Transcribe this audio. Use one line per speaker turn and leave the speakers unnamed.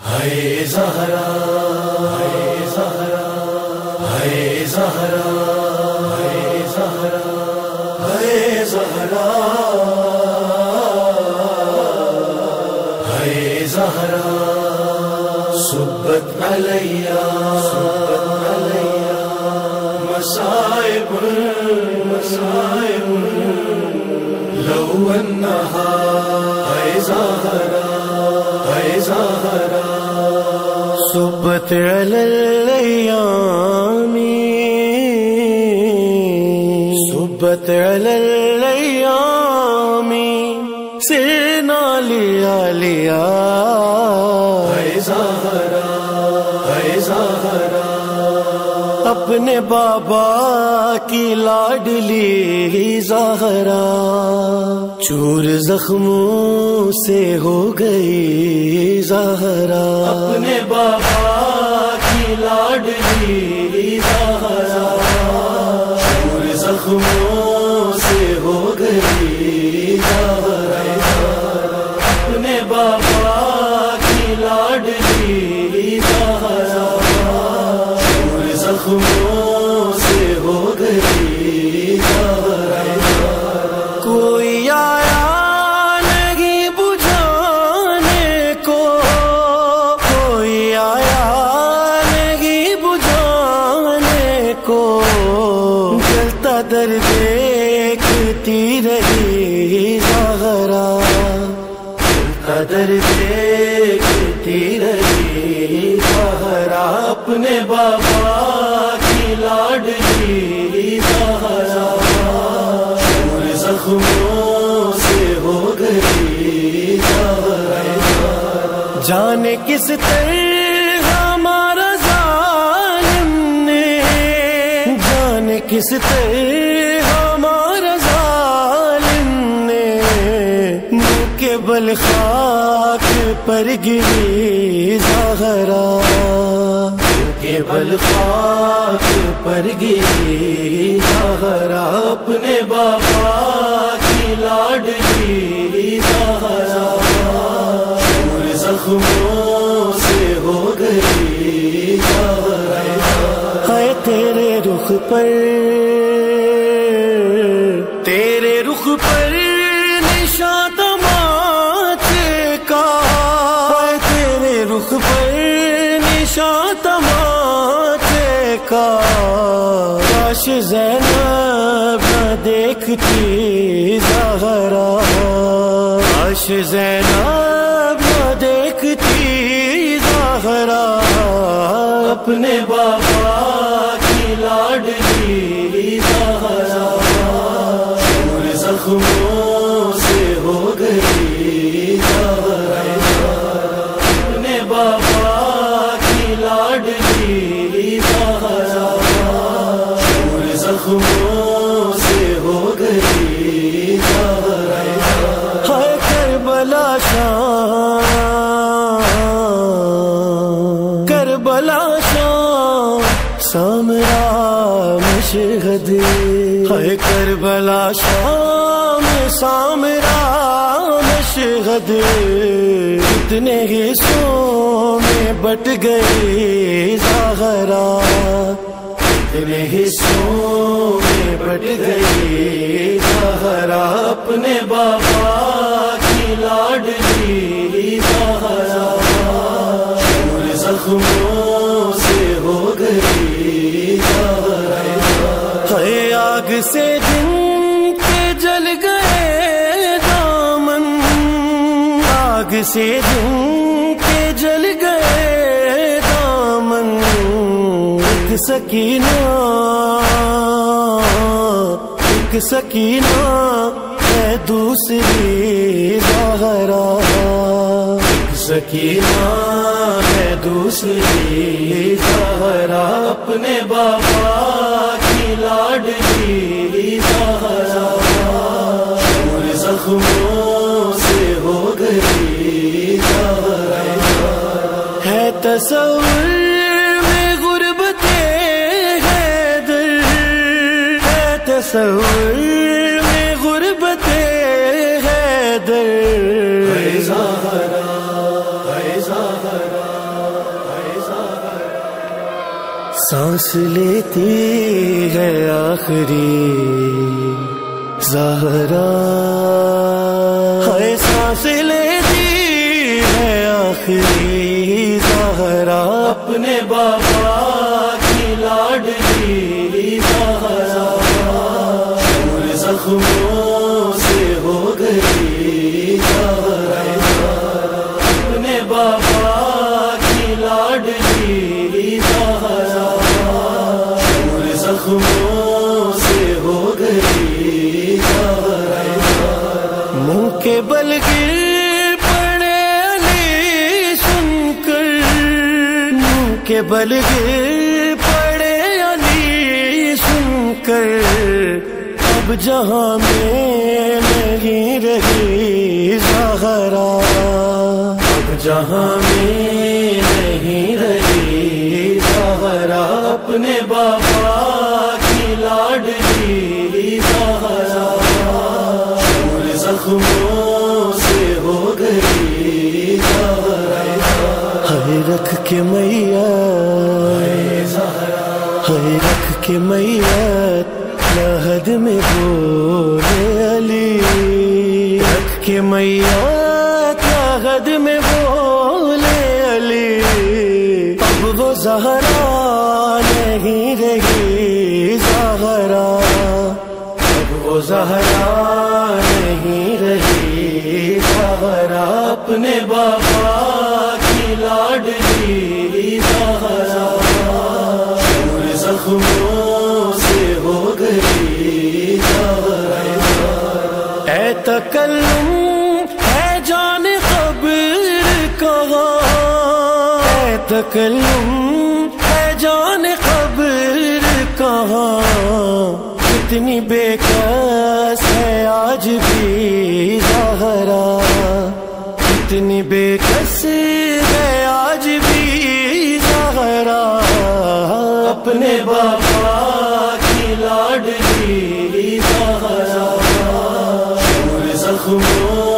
ہے زہرا ہے زہرا ہے زہرا ہے زہرا ہے زہرا ہے زہرا، سبت علیہ سبت علیہ مصائب مصائب لو انہا ہے زہرا ہے زہرا
صبت على صبت على الأيام سرنا لیا ليا اپنے بابا کی لاڈلی زہرا چور زخموں سے ہو گئی زہرا
اپنے بابا کی لاڈلی زہرا
جلتا در دیکھتی رہی زہرا۔
قدر دیکھتی رہی زہرا۔ اپنے بابا کی لاڈلی زہرا۔ شور زخموں سے ہو گئی زہرا۔
جانے کس طرح کس پہ ہمارا ظالم نے کے بل خاک پر گری زہرا۔
کے بل خاک پر گری زہرا، اپنے بابا
پر تیرے رخ پر نشان تماچے کا تیرے رخ پر نشان تماچے کا کاش زینب نہ دیکھتی زہرا۔ کاش زینب نہ دیکھتی زہرا۔
اپنے بابا زخموں سے ہو گئی زہرا اپنے بابا کی لاڈلی زہرا شور زخموں سے ہو گئی زہرا
ہے کربلا شام کربلا شام سامرا مشہد۔ ہے کربلا شام سامرا مشہد اتنے حصوں میں بٹ گئی زہرا
اتنے حصوں میں بٹ گئی زہرا اپنے بابا کی لاڈلی زہرا شور زخموں سے ہو گئی زہرا۔
ہے آگ سے سے دن کے جل گئے دامن، ایک سکینہ ایک سکینہ ہے دوسری زہرا
سکینہ ہے دوسری زہرا اپنے بابا کی لاڈلی زہرا
تصور میں غربت حیدر۔ سانس لیتی ہے آخری زہرا۔ ہے سانس لیتی ہے آخری زہرا۔
اپنے بابا
منہ کے بل گر پڑے علی سن کر۔ منہ کے بل گر پڑے علی سن کر۔ اب جہاں میں نہیں رہی زہرا۔
اب جہاں زخموں سے ہو گئی
ہے رکھ کے میاں ہے رکھ کے میاں لہد میں بولے علی۔ رکھ کے میاں
اپنے بابا کی لاڈلی زہرا۔ شور زخموں سے ہو گئی زہرا۔
اے تکلم ہے جان قبر کہاں اے تکلم ہے جان قبر کہاں کتنی بے کس ہے آج بھی۔ کتنی بے کس ہے آج بھی زہرا؟
اپنے بابا کی لاڈلی زہرا۔ شور زخموں